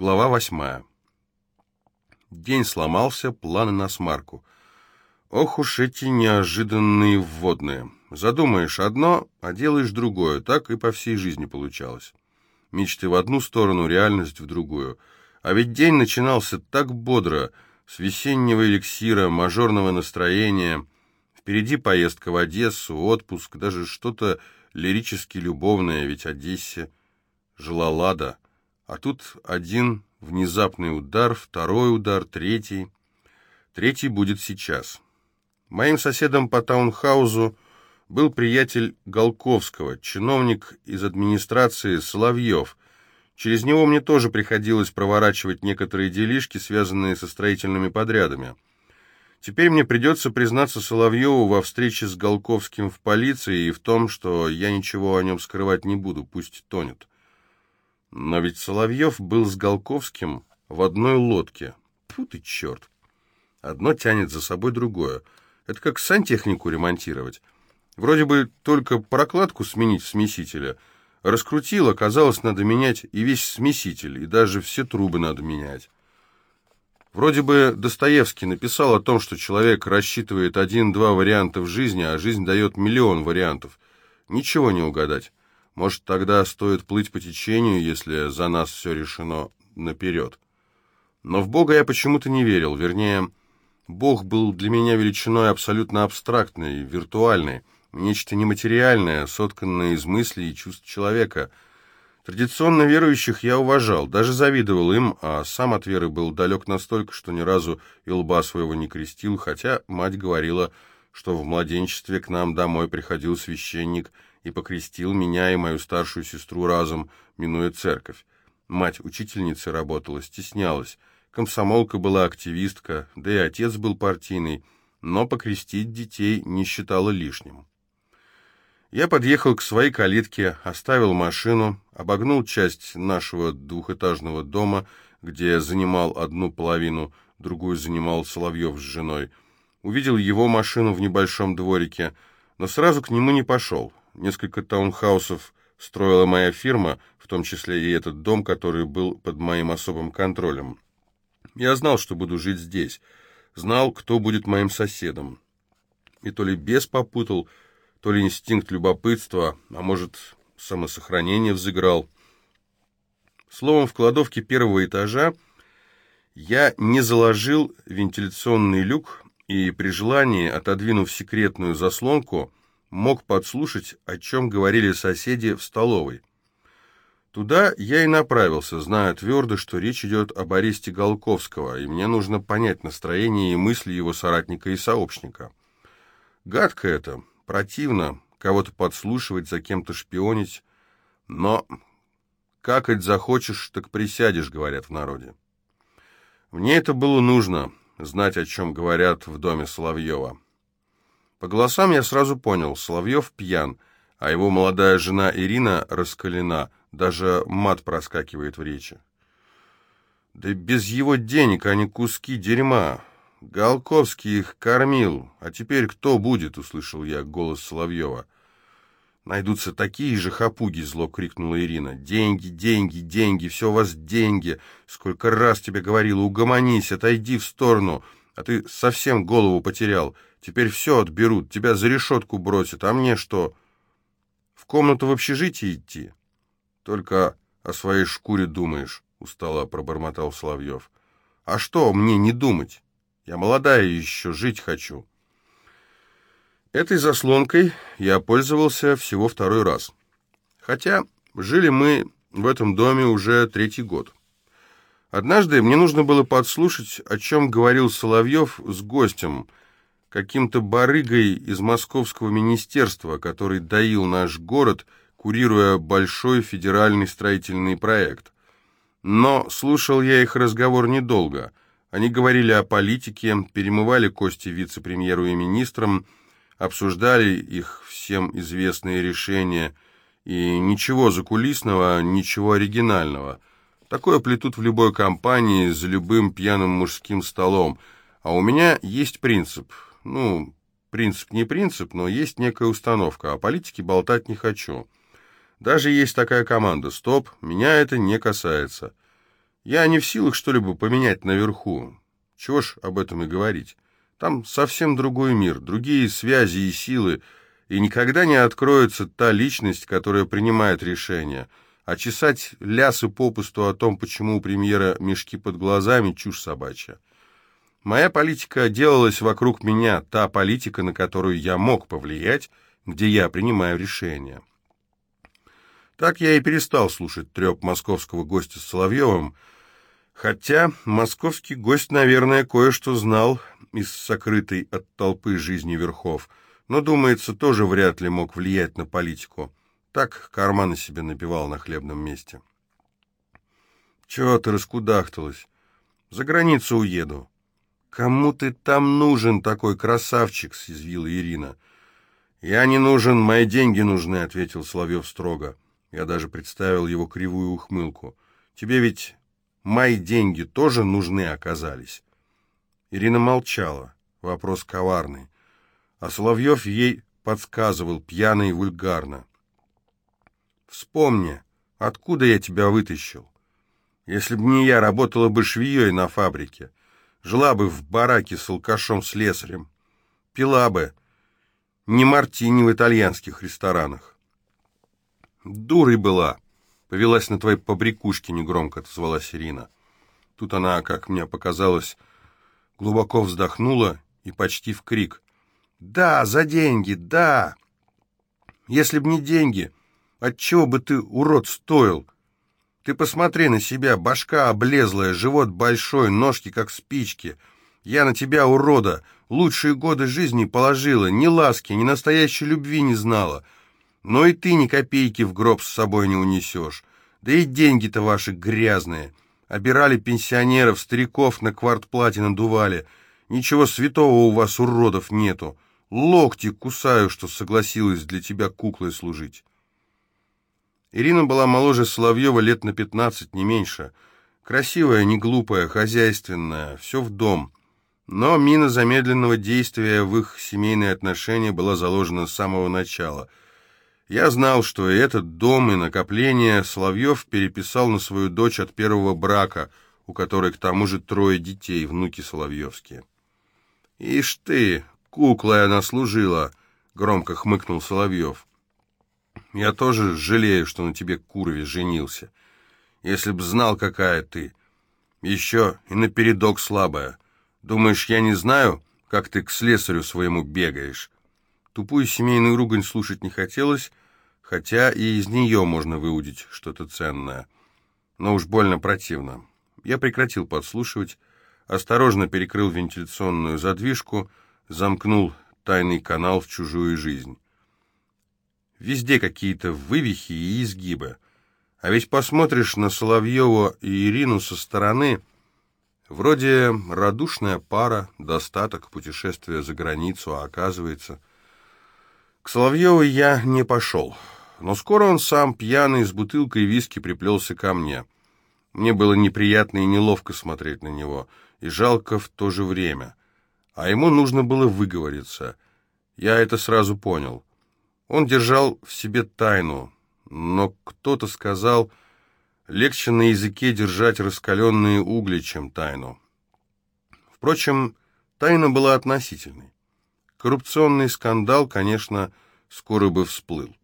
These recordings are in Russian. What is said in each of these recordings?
Глава восьмая. День сломался, планы на смарку. Ох уж эти неожиданные вводные. Задумаешь одно, а делаешь другое. Так и по всей жизни получалось. Мечты в одну сторону, реальность в другую. А ведь день начинался так бодро, с весеннего эликсира, мажорного настроения. Впереди поездка в Одессу, отпуск, даже что-то лирически любовное, ведь Одессе жила Лада — а тут один внезапный удар, второй удар, третий. Третий будет сейчас. Моим соседом по таунхаузу был приятель Голковского, чиновник из администрации Соловьев. Через него мне тоже приходилось проворачивать некоторые делишки, связанные со строительными подрядами. Теперь мне придется признаться Соловьеву во встрече с Голковским в полиции и в том, что я ничего о нем скрывать не буду, пусть тонет. Но ведь Соловьев был с Голковским в одной лодке. Фу ты, черт! Одно тянет за собой другое. Это как сантехнику ремонтировать. Вроде бы только прокладку сменить смесителя. Раскрутил, оказалось, надо менять и весь смеситель, и даже все трубы надо менять. Вроде бы Достоевский написал о том, что человек рассчитывает один-два варианта в жизни, а жизнь дает миллион вариантов. Ничего не угадать. Может, тогда стоит плыть по течению, если за нас все решено наперед. Но в Бога я почему-то не верил, вернее, Бог был для меня величиной абсолютно абстрактной, виртуальной, нечто нематериальное, сотканное из мыслей и чувств человека. Традиционно верующих я уважал, даже завидовал им, а сам от веры был далек настолько, что ни разу и лба своего не крестил, хотя мать говорила, что в младенчестве к нам домой приходил священник – и покрестил меня и мою старшую сестру разом, минуя церковь. Мать учительницы работала, стеснялась. Комсомолка была активистка, да и отец был партийный, но покрестить детей не считала лишним. Я подъехал к своей калитке, оставил машину, обогнул часть нашего двухэтажного дома, где занимал одну половину, другую занимал Соловьев с женой. Увидел его машину в небольшом дворике, но сразу к нему не пошел. Несколько таунхаусов строила моя фирма, в том числе и этот дом, который был под моим особым контролем. Я знал, что буду жить здесь, знал, кто будет моим соседом. И то ли бес попутал, то ли инстинкт любопытства, а может, самосохранение взыграл. Словом, в кладовке первого этажа я не заложил вентиляционный люк и при желании, отодвинув секретную заслонку, мог подслушать, о чем говорили соседи в столовой. Туда я и направился, зная твердо, что речь идет об аресте Голковского, и мне нужно понять настроение и мысли его соратника и сообщника. Гадко это, противно, кого-то подслушивать, за кем-то шпионить, но какать захочешь, так присядешь, говорят в народе. Мне это было нужно, знать, о чем говорят в доме Соловьева. По голосам я сразу понял, Соловьев пьян, а его молодая жена Ирина раскалена, даже мат проскакивает в речи. Да без его денег они куски дерьма. Голковский их кормил, а теперь кто будет, услышал я голос Соловьева. «Найдутся такие же хапуги!» — зло крикнула Ирина. «Деньги, деньги, деньги, все у вас деньги! Сколько раз тебе говорила, угомонись, отойди в сторону, а ты совсем голову потерял. Теперь все отберут, тебя за решетку бросят, а мне что? В комнату в общежитие идти? Только о своей шкуре думаешь, устало пробормотал Соловьев. А что мне не думать? Я молодая еще, жить хочу. Этой заслонкой я пользовался всего второй раз. Хотя жили мы в этом доме уже третий год. Однажды мне нужно было подслушать, о чем говорил Соловьев с гостем, каким-то барыгой из московского министерства, который доил наш город, курируя большой федеральный строительный проект. Но слушал я их разговор недолго. Они говорили о политике, перемывали кости вице-премьеру и министрам, обсуждали их всем известные решения, и ничего закулисного, ничего оригинального. Такое плетут в любой компании за любым пьяным мужским столом. А у меня есть принцип — ну, принцип не принцип, но есть некая установка. О политике болтать не хочу. Даже есть такая команда «Стоп, меня это не касается». Я не в силах что-либо поменять наверху. Чего ж об этом и говорить. Там совсем другой мир, другие связи и силы, и никогда не откроется та личность, которая принимает решения. А чесать лясы попусту о том, почему у премьера мешки под глазами, чушь собачья. Моя политика делалась вокруг меня, та политика, на которую я мог повлиять, где я принимаю решения. Так я и перестал слушать треп московского гостя с Соловьевым, хотя московский гость, наверное, кое-что знал из сокрытой от толпы жизни верхов, но, думается, тоже вряд ли мог влиять на политику. Так карманы себе набивал на хлебном месте. «Чего ты раскудахталась? За границу уеду». «Кому ты там нужен, такой красавчик?» — съязвила Ирина. «Я не нужен, мои деньги нужны», — ответил Соловьев строго. Я даже представил его кривую ухмылку. «Тебе ведь мои деньги тоже нужны оказались». Ирина молчала. Вопрос коварный. А Соловьев ей подсказывал пьяно и вульгарно. «Вспомни, откуда я тебя вытащил? Если б не я, работала бы швеей на фабрике, жила бы в бараке с алкашом-слесарем, пила бы, не мартини в итальянских ресторанах. Дурой была, повелась на твои побрякушки, негромко отозвалась Ирина. Тут она, как мне показалось, глубоко вздохнула и почти в крик. «Да, за деньги, да! Если б не деньги, отчего бы ты, урод, стоил? Ты посмотри на себя, башка облезлая, живот большой, ножки как спички. Я на тебя, урода, лучшие годы жизни положила, ни ласки, ни настоящей любви не знала. Но и ты ни копейки в гроб с собой не унесешь. Да и деньги-то ваши грязные. Обирали пенсионеров, стариков на квартплате надували. Ничего святого у вас, уродов, нету. Локти кусаю, что согласилась для тебя куклой служить. Ирина была моложе Соловьева лет на пятнадцать, не меньше. Красивая, не глупая, хозяйственная, все в дом. Но мина замедленного действия в их семейные отношения была заложена с самого начала. Я знал, что и этот дом, и накопление Соловьев переписал на свою дочь от первого брака, у которой к тому же трое детей, внуки Соловьевские. «Ишь ты, куклой она служила!» — громко хмыкнул Соловьев. «Я тоже жалею, что на тебе курве женился. Если б знал, какая ты. Еще и напередок слабая. Думаешь, я не знаю, как ты к слесарю своему бегаешь?» Тупую семейную ругань слушать не хотелось, хотя и из нее можно выудить что-то ценное. Но уж больно противно. Я прекратил подслушивать, осторожно перекрыл вентиляционную задвижку, замкнул тайный канал в чужую жизнь. Везде какие-то вывихи и изгибы. А ведь посмотришь на Соловьева и Ирину со стороны, вроде радушная пара, достаток, путешествие за границу, а оказывается... К Соловьеву я не пошел, но скоро он сам, пьяный, с бутылкой виски, приплелся ко мне. Мне было неприятно и неловко смотреть на него, и жалко в то же время. А ему нужно было выговориться. Я это сразу понял. Он держал в себе тайну, но кто-то сказал, легче на языке держать раскаленные угли, чем тайну. Впрочем, тайна была относительной. Коррупционный скандал, конечно, скоро бы всплыл.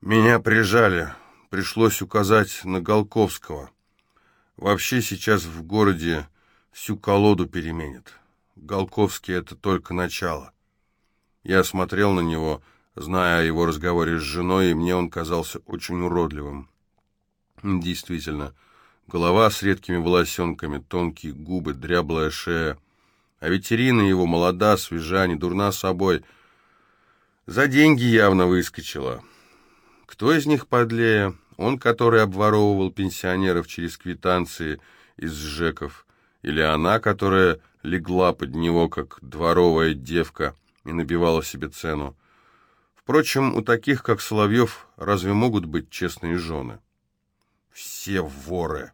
Меня прижали, пришлось указать на Голковского. Вообще сейчас в городе всю колоду переменят. Голковский — это только начало. Я смотрел на него, зная о его разговоре с женой, мне он казался очень уродливым. Действительно, голова с редкими волосенками, тонкие губы, дряблая шея — а ведь Ирина его молода, свежа, не дурна собой. За деньги явно выскочила. Кто из них подлее? Он, который обворовывал пенсионеров через квитанции из ЖЭКов, или она, которая легла под него, как дворовая девка, и набивала себе цену. Впрочем, у таких, как Соловьев, разве могут быть честные жены? «Все воры!»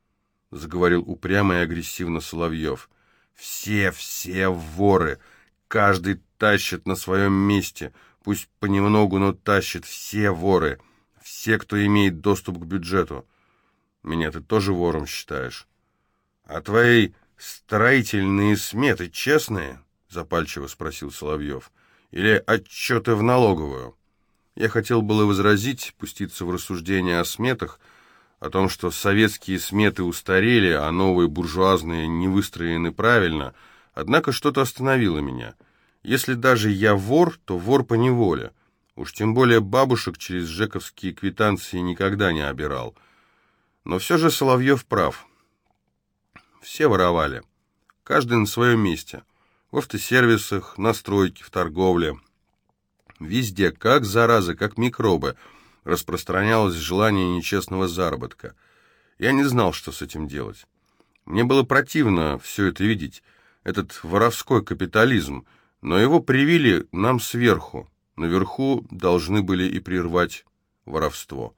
— заговорил упрямо и агрессивно Соловьев — все, все воры. Каждый тащит на своем месте. Пусть понемногу, но тащит. Все воры. Все, кто имеет доступ к бюджету. Меня ты тоже вором считаешь. А твои строительные сметы честные? Запальчиво спросил Соловьев. Или отчеты в налоговую? Я хотел было возразить, пуститься в рассуждения о сметах, о том, что советские сметы устарели, а новые буржуазные не выстроены правильно, однако что-то остановило меня. Если даже я вор, то вор по неволе. Уж тем более бабушек через жековские квитанции никогда не обирал. Но все же Соловьев прав. Все воровали. Каждый на своем месте. В автосервисах, на стройке, в торговле. Везде, как заразы, как микробы, распространялось желание нечестного заработка. Я не знал, что с этим делать. Мне было противно все это видеть, этот воровской капитализм, но его привили нам сверху. Наверху должны были и прервать воровство.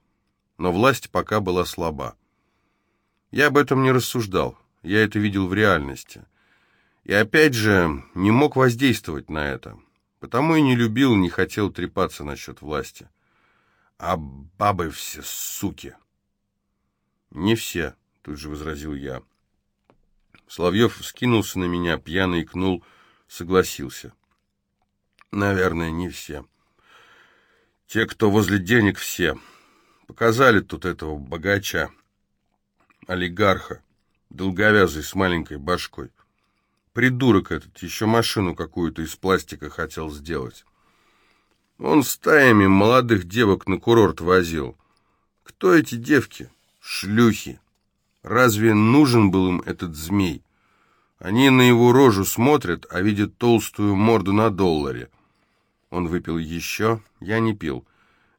Но власть пока была слаба. Я об этом не рассуждал, я это видел в реальности. И опять же, не мог воздействовать на это. Потому и не любил, не хотел трепаться насчет власти. А бабы все суки. Не все, тут же возразил я. Соловьев скинулся на меня, пьяный икнул, согласился. Наверное, не все. Те, кто возле денег, все. Показали тут этого богача, олигарха, долговязый с маленькой башкой. Придурок этот, еще машину какую-то из пластика хотел сделать. Он стаями молодых девок на курорт возил. Кто эти девки? Шлюхи. Разве нужен был им этот змей? Они на его рожу смотрят, а видят толстую морду на долларе. Он выпил еще, я не пил.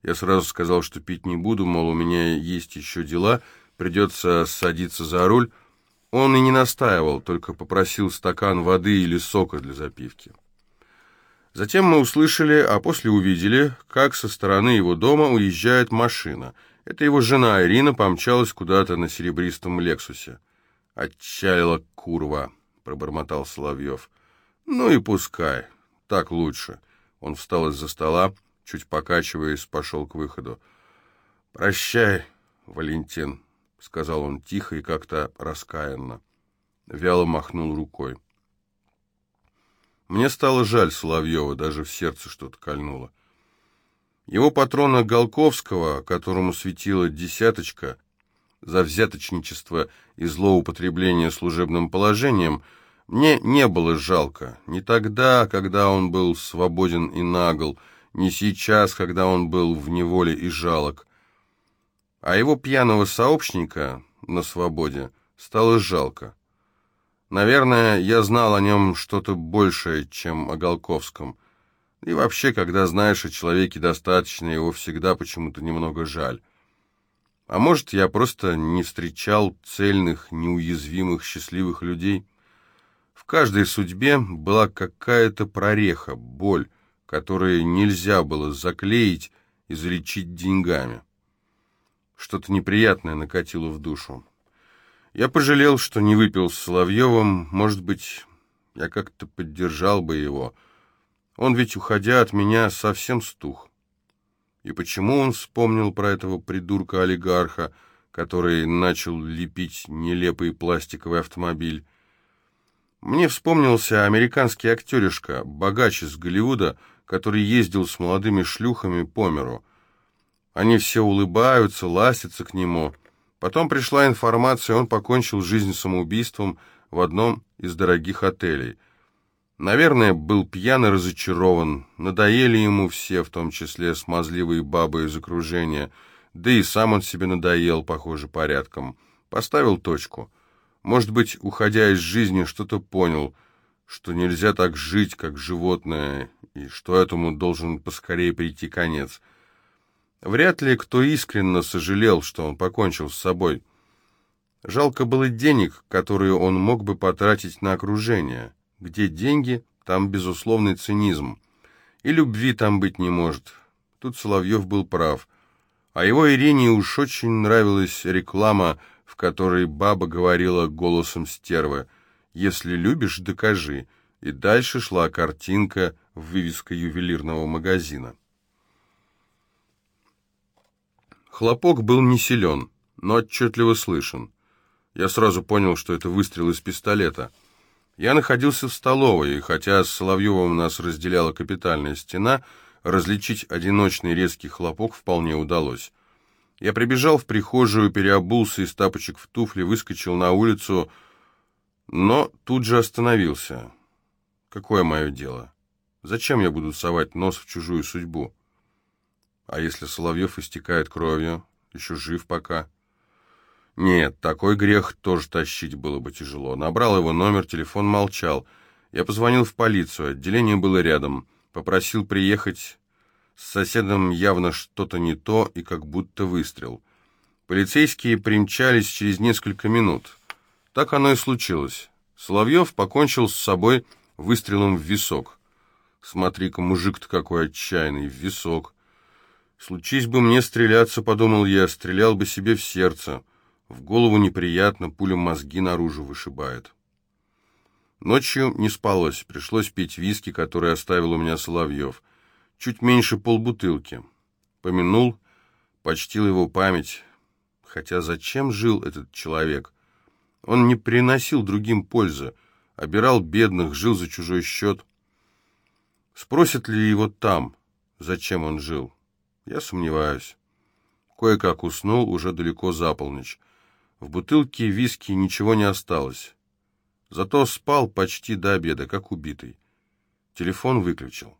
Я сразу сказал, что пить не буду, мол, у меня есть еще дела, придется садиться за руль, он и не настаивал, только попросил стакан воды или сока для запивки. Затем мы услышали, а после увидели, как со стороны его дома уезжает машина. Это его жена Ирина помчалась куда-то на серебристом «Лексусе». «Отчалила курва», — пробормотал Соловьев. «Ну и пускай, так лучше». Он встал из-за стола, чуть покачиваясь, пошел к выходу. «Прощай, Валентин», — сказал он тихо и как-то раскаянно. Вяло махнул рукой. Мне стало жаль Соловьева, даже в сердце что-то кольнуло. Его патрона Голковского, которому светила десяточка за взяточничество и злоупотребление служебным положением, мне не было жалко. Не тогда, когда он был свободен и нагл, не сейчас, когда он был в неволе и жалок а его пьяного сообщника на свободе стало жалко. Наверное, я знал о нем что-то большее, чем о Голковском. И вообще, когда знаешь о человеке достаточно, его всегда почему-то немного жаль. А может, я просто не встречал цельных, неуязвимых, счастливых людей? В каждой судьбе была какая-то прореха, боль, которую нельзя было заклеить и залечить деньгами. Что-то неприятное накатило в душу. Я пожалел, что не выпил с Соловьевым. Может быть, я как-то поддержал бы его. Он ведь, уходя от меня, совсем стух. И почему он вспомнил про этого придурка-олигарха, который начал лепить нелепый пластиковый автомобиль? Мне вспомнился американский актеришка, богач из Голливуда, который ездил с молодыми шлюхами по миру — они все улыбаются, ластятся к нему. Потом пришла информация, он покончил жизнь самоубийством в одном из дорогих отелей. Наверное, был пьян и разочарован. Надоели ему все, в том числе смазливые бабы из окружения. Да и сам он себе надоел, похоже, порядком. Поставил точку. Может быть, уходя из жизни, что-то понял, что нельзя так жить, как животное, и что этому должен поскорее прийти конец — Вряд ли кто искренне сожалел, что он покончил с собой. Жалко было денег, которые он мог бы потратить на окружение. Где деньги, там безусловный цинизм. И любви там быть не может. Тут Соловьев был прав. А его Ирине уж очень нравилась реклама, в которой баба говорила голосом стервы «Если любишь, докажи». И дальше шла картинка, вывеска ювелирного магазина. Хлопок был не силен, но отчетливо слышен. Я сразу понял, что это выстрел из пистолета. Я находился в столовой, и хотя с Соловьевым нас разделяла капитальная стена, различить одиночный резкий хлопок вполне удалось. Я прибежал в прихожую, переобулся из тапочек в туфли, выскочил на улицу, но тут же остановился. Какое мое дело? Зачем я буду совать нос в чужую судьбу? А если Соловьев истекает кровью, еще жив пока? Нет, такой грех тоже тащить было бы тяжело. Набрал его номер, телефон молчал. Я позвонил в полицию, отделение было рядом. Попросил приехать. С соседом явно что-то не то и как будто выстрел. Полицейские примчались через несколько минут. Так оно и случилось. Соловьев покончил с собой выстрелом в висок. Смотри-ка, мужик-то какой отчаянный, в висок. Случись бы мне стреляться, подумал я, стрелял бы себе в сердце. В голову неприятно, пуля мозги наружу вышибает. Ночью не спалось, пришлось пить виски, который оставил у меня Соловьев. Чуть меньше полбутылки. Помянул, почтил его память. Хотя зачем жил этот человек? Он не приносил другим пользы, обирал бедных, жил за чужой счет. Спросят ли его там, зачем он жил? Я сомневаюсь. Кое-как уснул, уже далеко за полночь. В бутылке виски ничего не осталось. Зато спал почти до обеда, как убитый. Телефон выключил.